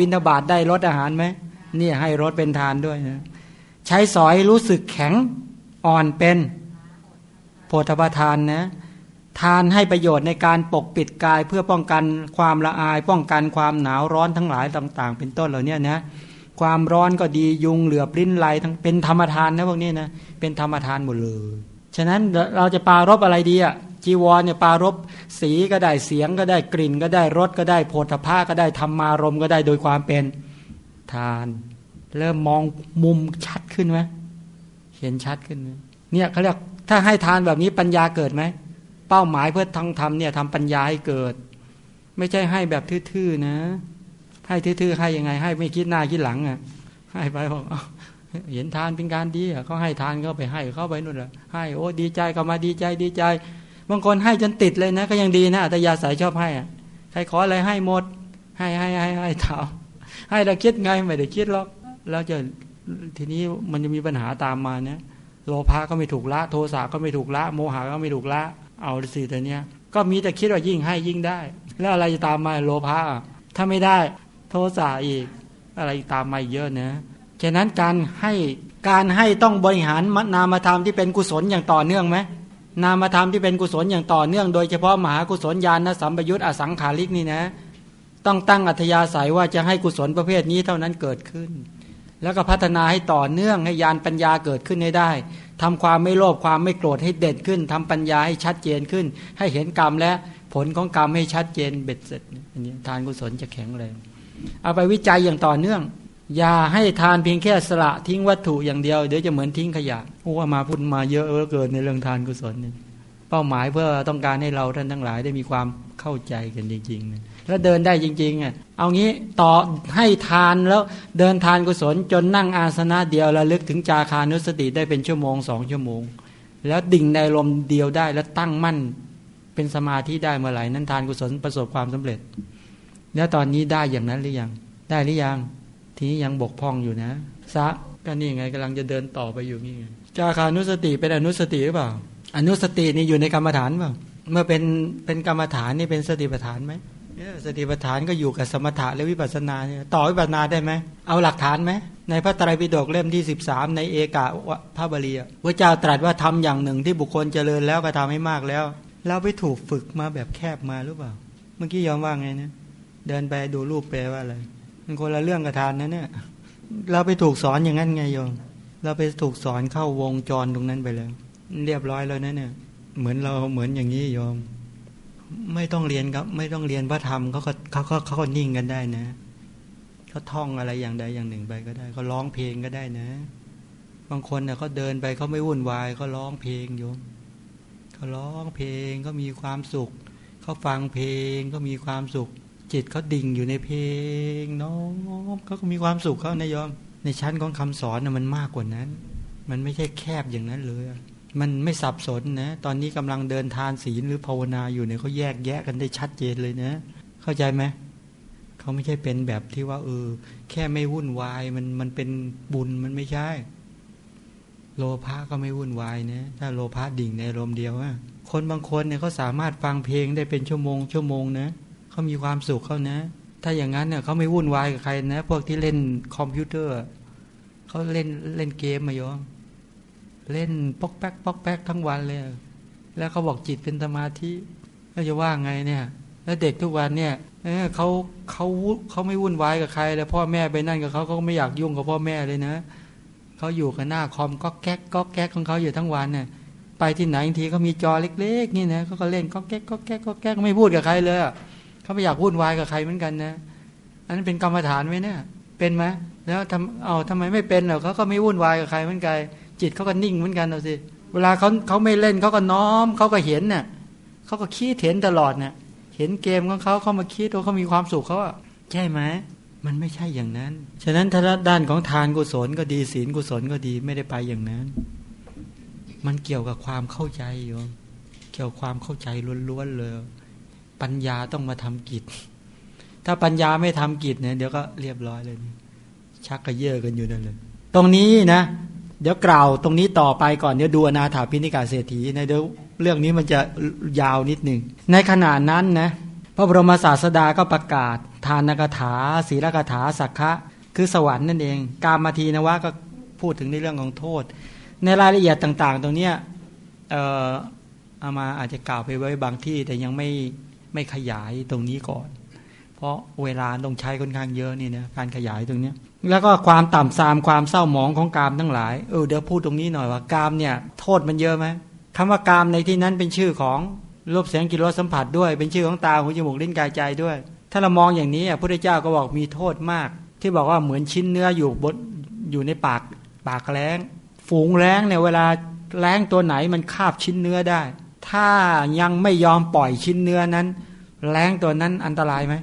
บินทบาทได้รสอาหารไหมเนี่ยให้รสเป็นทานด้วยนะใช้สอยรู้สึกแข็งอ่อนเป็นโพธปทานนะทานให้ประโยชน์ในการปกปิดกายเพื่อป้องกันความละอาย ป้องกันความหนาวร้อนทั้งหลายต่าง ๆ เป็นต้นเหล่านี้นะความร้อนก็ดียุงเหลือบลิ้นไหลทั้งเป็นธรรมทานนะพวกนี้นะเป็นธรรมทานหมดเลย ฉะนั้นเราจะปารบอะไรดีอะ จีวรเนี่ยปารบสีก็ได้เสียงก็ได้กลิ่น ก็ได้รสก็ได้โพธภาก็ได้ธรรมารมก็ได้โดยความเป็นทาน เริ่มมองมุมชัดขึ้นไหมเห็นชัดขึ้นไหมเนี่ยเขาเรียกถ้าให้ทานแบบนี้ปัญญาเกิดไหมเป้าหมายเพื่อทั้งทำเนี่ยทำปัญญาให้เกิด ไม่ใช่ให้แบบทื่อๆนะ ให้ทื่อๆให้ยังไง ให้ไม่คิดหน้าคิดหลังอะให้ไปบอกเห็นทานเป็นการดีอะเขาให้ทานก็ไปให้เขาไปนู่นแหละให้โอ้ดีใจก็มาดีใจดีใจ บางคนให้จนติดเลยนะ ก็ยังดีนะแต่ยาสายชอบให้อะใครขออะไรให้หมด ให้ให้ให้ให้เท่าให้เราคิดไงไม่ได้คิดหรอกแล้วจะทีนี้มันจะมีปัญหาตามมาเนี่ยโลภะก็ไม่ถูกละ โทสะก็ไม่ถูกละ โมหะก็ไม่ถูกละ เอาสิแต่เนี้ยก็มีแต่คิดว่ายิ่งให้ยิ่งได้ แล้วอะไรจะตามมาโลภะถ้าไม่ได้ โทสะอีก อะไรตามมาเยอะนะฉะนั้นการให้การให้ต้องบริหารนามธรรมที่เป็นกุศลอย่างต่อเนื่องไหม นามธรรมที่เป็นกุศลอย่างต่อเนื่องโดยเฉพาะมหากุศลญาณสัมปยุตอสังขาริกนี่นะ ต้องตั้งอัธยาศัยว่าจะให้กุศลประเภทนี้เท่านั้นเกิดขึ้น แล้วก็พัฒนาให้ต่อเนื่องให้ญาณปัญญาเกิดขึ้นให้ได้ทำความไม่โลภความไม่โกรธให้เด่นขึ้นทำปัญญาให้ชัดเจนขึ้น ให้เห็นกรรมและผลของกรรมให้ชัดเจนเบ็ดเสร็จอันนี้ทานกุศลจะแข็งแรงเอาไปวิจัยอย่างต่อเนื่อง อย่าให้ทานเพียงแค่สละทิ้งวัตถุอย่างเดียว เดี๋ยวจะเหมือนทิ้งขยะโอ้มาพูดมาเยอะเหลือเกินในเรื่องทานกุศลนี่เป้าหมายเพื่อต้องการให้เราท่านทั้งหลายได้มีความเข้าใจกันจริงๆแล้วเดินได้จริงๆอะเอางี้ต่อให้ทานแล้วเดินทานกุศลจนนั่งอาสนะเดียวระลึกถึงจาคานุสติได้เป็นชั่วโมงสองชั่วโมง แล้วดิ่งในลมเดียวได้แล้วตั้งมั่นเป็นสมาธิได้เมื่อไหร่นั้นทานกุศลประสบความสำเร็จ แล้วตอนนี้ได้อย่างนั้นหรือยังได้หรือยัง ทีนี้ยังบกพร่องอยู่นะซะก็นี่ไงกำลังจะเดินต่อไปอยู่นี่ไงจาคานุสติเป็นอนุสติหรือเปล่า อนุสตินี่อยู่ในกรรมฐานเปล่าเมื่อเป็นเป็นกรรมฐานนี่เป็นสติปัฏฐานไหมสติปัฏฐานก็อยู่กับสมถะและวิปัสสนาเนี่ยต่อวิปัสสนาได้ไหมเอาหลักฐานไหมในพระไตรปิฎกเล่มที่ 13 ในเอกะพระบาลีพระเจ้าตรัสว่าทำอย่างหนึ่งที่บุคคลเจริญแล้วก็ทำให้มากแล้ว เราไปถูกฝึกมาแบบแคบมาหรือเปล่า เมื่อกี้ยอมว่าไงนี่ยเดินไปดูรูปแปลว่าอะไร มันคนละเรื่องกับทานนะเนี่ยเราไปถูกสอนอย่างนั้นไงโยมเราไปถูกสอนเข้าวงจรตรงนั้นไปแล้วเรียบร้อยแล้วนะเนี่ย เหมือนเราเหมือนอย่างนี้โยม ไม่ต้องเรียนครับ ไม่ต้องเรียนพระธรรมเขาก็เขาก็เขาก็นิ่งกันได้นะเขาท่องอะไรอย่างใดอย่างหนึ่งไปก็ได้เขาร้องเพลงก็ได้นะ บางคนเนี่ยเขาเดินไปเขาไม่วุ่นวายเขาร้องเพลงโยมเขาร้องเพลงก็มีความสุขเขาฟังเพลงก็มีความสุข จิตเขาดิ่งอยู่ในเพลงน้องเขาก็มีความสุขเขานายยอม ในชั้นของคำสอนน่ะมันมากกว่านั้น มันไม่ใช่แคบอย่างนั้นเลยมันไม่สับสนนะ ตอนนี้กำลังเดินทานศีลหรือภาวนาอยู่เนี่ยเขาแยกแยะกันได้ชัดเจนเลยนะ เข้าใจไหมเขาไม่ใช่เป็นแบบที่ว่าเออแค่ไม่วุ่นวายมันมันเป็นบุญมันไม่ใช่ โลภะก็ไม่วุ่นวายนะถ้าโลภะดิ่งในลมเดียวอะคนบางคนเนี่ยเขาสามารถฟังเพลงได้เป็นชั่วโมงชั่วโมงนะ เขามีความสุขเขานะ ถ้าอย่างนั้นเนี่ยเขาไม่วุ่นวายกับใครนะ พวกที่เล่นคอมพิวเตอร์เขาเล่นเล่นเกมมายอมเล่นปอกแป๊กปอกแป๊กทั้งวันเลย แล้วเขาบอกจิตเป็นสมาธิก็จะว่าไงเนี่ย แล้วเด็กทุกวันเนี่ยเขาเขาเขาไม่วุ่นวายกับใครแล้วพ่อแม่ไปนั่นกับเขาเขาไม่อยากยุ่งกับพ่อแม่เลยนะเขาอยู่กับหน้าคอมก็แก๊กก็แก๊กของเขาอยู่ทั้งวันเนี่ยไปที่ไหนทีเขามีจอเล็ก ๆ นี่นะเขาก็เล่นก็แก๊กก็แก๊กก็แก๊กไม่พูดกับใครเลย เขาไม่อยากวุ่นวายกับใครเหมือนกันนะ อันนั้นเป็นกรรมฐานไหมเนี่ย เป็นไหมแล้วทำเอาทำไมไม่เป็นเหรอเขาก็ไม่วุ่นวายกับใครเหมือนกัน จิตเขาก็นิ่งเหมือนกันเอาสิ เวลาเขาเขาไม่เล่นเขาก็น้อมเขาก็เห็นเนี่ยเขาก็คิดเห็นตลอดเนี่ยเห็นเกมของเขาเขามาคิดว่าเขามีความสุขเขาอะใช่ไหมมันไม่ใช่อย่างนั้น ฉะนั้นถ้าด้านของทานกุศลก็ดีศีลกุศลก็ดีไม่ได้ไปอย่างนั้น มันเกี่ยวกับความเข้าใจโยม เกี่ยวความเข้าใจล้วนๆเลย ปัญญาต้องมาทำกิจ ถ้าปัญญาไม่ทำกิจเนี่ยเดี๋ยวก็เรียบร้อยเลย ชักกระเยาะกันอยู่นั่นเลย ตรงนี้นะ เดี๋ยวกล่าวตรงนี้ต่อไปก่อนเดี๋ยวดูอนาถาพินิกาเศรษฐีในเดี๋ยวเรื่องนี้มันจะยาวนิดหนึ่ง ในขณะนั้นนะพระบรมศาสดาก็ประกาศ ทานกถาศีลกถาสักขะคือสวรรค์นั่นเอง กามาทีนวะก็พูดถึงในเรื่องของโทษ ในรายละเอียดต่าง ๆ ตรงเนี้ยเออเอามาอาจจะกล่าวไปไว้บางที่แต่ยังไม่ ไม่ขยายตรงนี้ก่อน เพราะเวลาต้องใช้ค่อนข้างเยอะนี่นะการขยายตรงเนี้ยแล้วก็ความต่ำทรามความเศร้าหมองของกามทั้งหลายเออเดี๋ยวพูดตรงนี้หน่อยว่ากามเนี่ยโทษมันเยอะไหมคำว่ากามในที่นั้นเป็นชื่อของรูปเสียงกิริยสัมผัสด้วย เป็นชื่อของตาหูจมูกลิ้นกายใจด้วย ถ้าเรามองอย่างนี้พระพุทธเจ้าก็บอกมีโทษมาก ที่บอกว่าเหมือนชิ้นเนื้ออยู่บนอยู่ในปากปากแรงฝูงแรงเนี่ยเวลาแรงตัวไหนมันคาบชิ้นเนื้อได้ ถ้ายังไม่ยอมปล่อยชิ้นเนื้อนั้น แรงตัวนั้นอันตรายไหม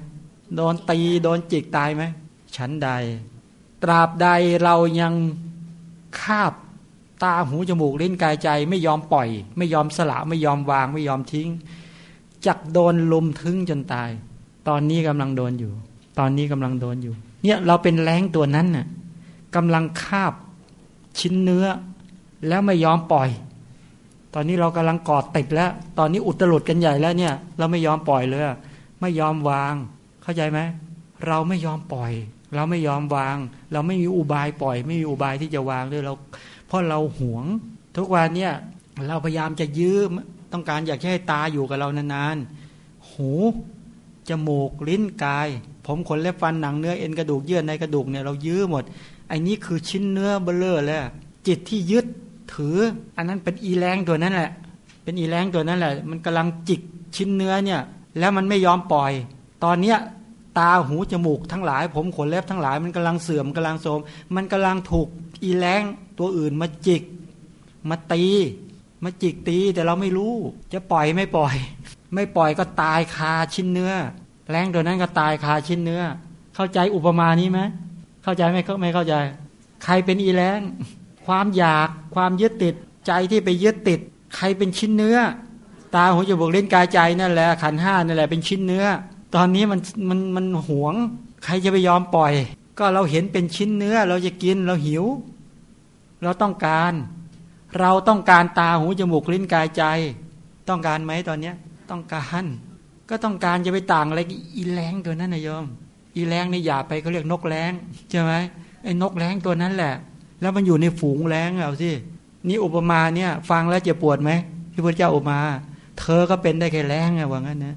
โดนตีโดนจิกตายไหมชั้นใด ตราบใดเรายังคาบตาหูจมูกลิ้นกายใจ ไม่ยอมปล่อย ไม่ยอมสละไม่ยอมวางไม่ยอมทิ้งจักโดนลุมทึ้งจนตาย ตอนนี้กำลังโดนอยู่ ตอนนี้กำลังโดนอยู่ เนี่ยเราเป็นแรงตัวนั้นน่ะกำลังคาบชิ้นเนื้อ แล้วไม่ยอมปล่อย ตอนนี้เรากำลังกอดติดแล้ว ตอนนี้อุตลุดกันใหญ่แล้วเนี่ย เราไม่ยอมปล่อยเลย ไม่ยอมวาง เข้าใจไหม เราไม่ยอมปล่อย เราไม่ยอมวาง เราไม่มีอุบายปล่อย ไม่มีอุบายที่จะวางด้วยเรา เพราะเราหวง ทุกวันเนี่ยเราพยายามจะยื้อต้องการอยากให้ตาอยู่กับเรานานๆ หู จมูก ลิ้น กาย ผมขนเล็บฟันหนังเนื้อเอ็นกระดูกเยื่อในกระดูกเนี่ยเรายื้อหมดไอ้นี้คือชิ้นเนื้อเบลเลอร์แล้วจิตที่ยึด ถือ อันนั้นเป็นอีแรงตัวนั้นแหละ เป็นอีแรงตัวนั้นแหละ มันกำลังจิกชิ้นเนื้อเนี่ย แล้วมันไม่ยอมปล่อย ตอนเนี้ยตาหูจมูกทั้งหลาย ผมขนเล็บทั้งหลายมันกำลังเสื่อมกำลังโทรมมันกำลังถูกอีแรงตัวอื่นมาจิก มาตี มาจิกตีแต่เราไม่รู้ จะปล่อยไม่ปล่อย ไม่ปล่อยก็ตายคาชิ้นเนื้อ แรงตัวนั้นก็ตายคาชิ้นเนื้อ เข้าใจอุปมานี้ไหมเข้าใจไหมไม่เข้าใจ ใครเป็นอีแรง ความอยากความยึดติดใจที่ไปยึดติด ใครเป็นชิ้นเนื้อ ตาหูจมูกเล่นกายใจนั่นแหละขันห้านั่นแหละเป็นชิ้นเนื้อ ตอนนี้มันมันมันหวง ใครจะไปยอมปล่อย ก็เราเห็นเป็นชิ้นเนื้อ เราจะกินเราหิว เราต้องการ เราต้องการตาหูจมูกลิ้นกายใจ ต้องการไหมตอนเนี้ยต้องการก็ต้องการจะไปต่างอะไรอีแรงตัวนั้นนะโยม อีแรงนี่อย่าไปเขาเรียกนกแรงใช่ไหมไอ้นกแรงตัวนั้นแหละ แล้วมันอยู่ในฝูงแรงเอาสินี่อุปมาเนี่ย ฟังแล้วจะปวดไหมที่พระเจ้าอุปมา เธอก็เป็นได้แค่แรงไงว่างั้นนะ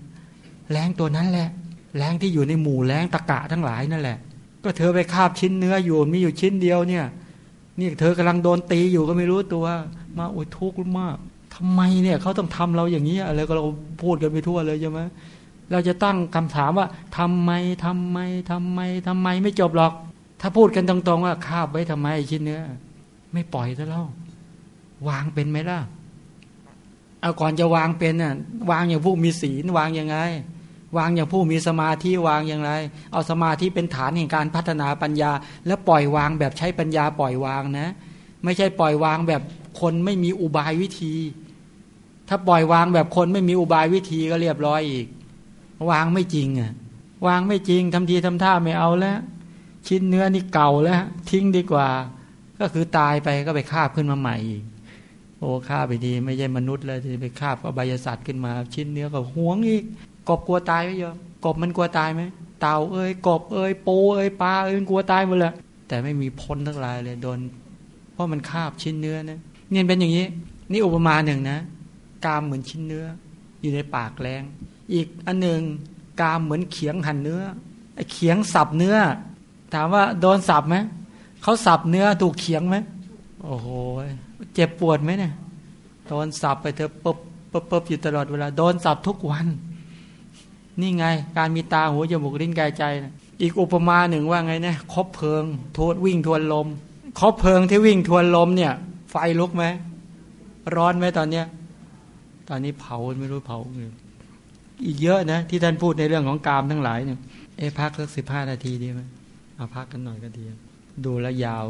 แรงตัวนั้นแหละ แรงที่อยู่ในหมู่แรงตะกะทั้งหลายนั่นแหละ ก็เธอไปคาบชิ้นเนื้ออยู่มีอยู่ชิ้นเดียวเนี่ย นี่เธอกำลังโดนตีอยู่ก็ไม่รู้ตัว มาโอ้ยทุกข์มากทำไมเนี่ยเขาต้องทำเราอย่างนี้อะไรก็เราพูดกันไปทั่วเลยใช่ไหมเราจะตั้งคำถามว่าทำไมทำไมทำไมทำไมไม่จบหรอก ถ้าพูดกันตรงๆว่าคาบไว้ทำไมชิ้นเนื้อ ไม่ปล่อยซะแล้ว วางเป็นไหมล่ะ เอาก่อนจะวางเป็นน่ะวางอย่างผู้มีศีลวางยังไง วางอย่างผู้มีสมาธิวางอย่างไร เอาสมาธิเป็นฐานแห่งการพัฒนาปัญญา แล้วปล่อยวางแบบใช้ปัญญาปล่อยวางนะ ไม่ใช่ปล่อยวางแบบคนไม่มีอุบายวิธี ถ้าปล่อยวางแบบคนไม่มีอุบายวิธีก็เรียบร้อยอีก วางไม่จริงอะ วางไม่จริงทำทีทำท่าไม่เอาแล้ว ชิ้นเนื้อนี่เก่าแล้ว ทิ้งดีกว่า ก็คือตายไปก็ไปคาบขึ้นมาใหม่อีกโอ้ฆ่าไปดี ไม่ใช่มนุษย์เลยที่ไปคาบก็ใบยสัตว์ขึ้นมา ชิ้นเนื้อก็ห่วงอีก กบกลัวตายไหมโยมกบมันกลัวตายไหมเต่าเอ้ยกบเอ้ยปูเอ้ยปลาเอ้ยมันกลัวตายหมดเลยแต่ไม่มีพ้นทั้งหลายเลยโดน เพราะมันคาบชิ้นเนื้อนะเนี่ยเป็นอย่างนี้ นี่อุปมาหนึ่งนะกามเหมือนชิ้นเนื้อ อยู่ในปากแรง อีกอันหนึ่งกามเหมือนเขียงหั่นเนื้อไอ้เขียงสับเนื้อ ถามว่าโดนสับไหมเขาสับเนื้อถูกเขียงไหมโอ้โห เจ็บปวดไหมเนี่ยโดนสับไปเธอปบปบปบอยู่ตลอดเวลา โดนสับทุกวัน นี่ไง การมีตาหูจมูกลิ้นกายใจนะอีกอุปมาหนึ่งว่าไงนะคบเพลิงทวนวิ่งทวนลมคบเพลิงที่วิ่งทวนลมเนี่ย ไฟลุกไหมร้อนไหมตอนเนี้ย ตอนนี้เผาไม่รู้เผาไงอีกเยอะนะ ที่ท่านพูดในเรื่องของกามทั้งหลายเนี่ยเอ๊พักสักสิบห้านาทีดีไหม เอาพักกันหน่อยก็ดี ดูแลยาว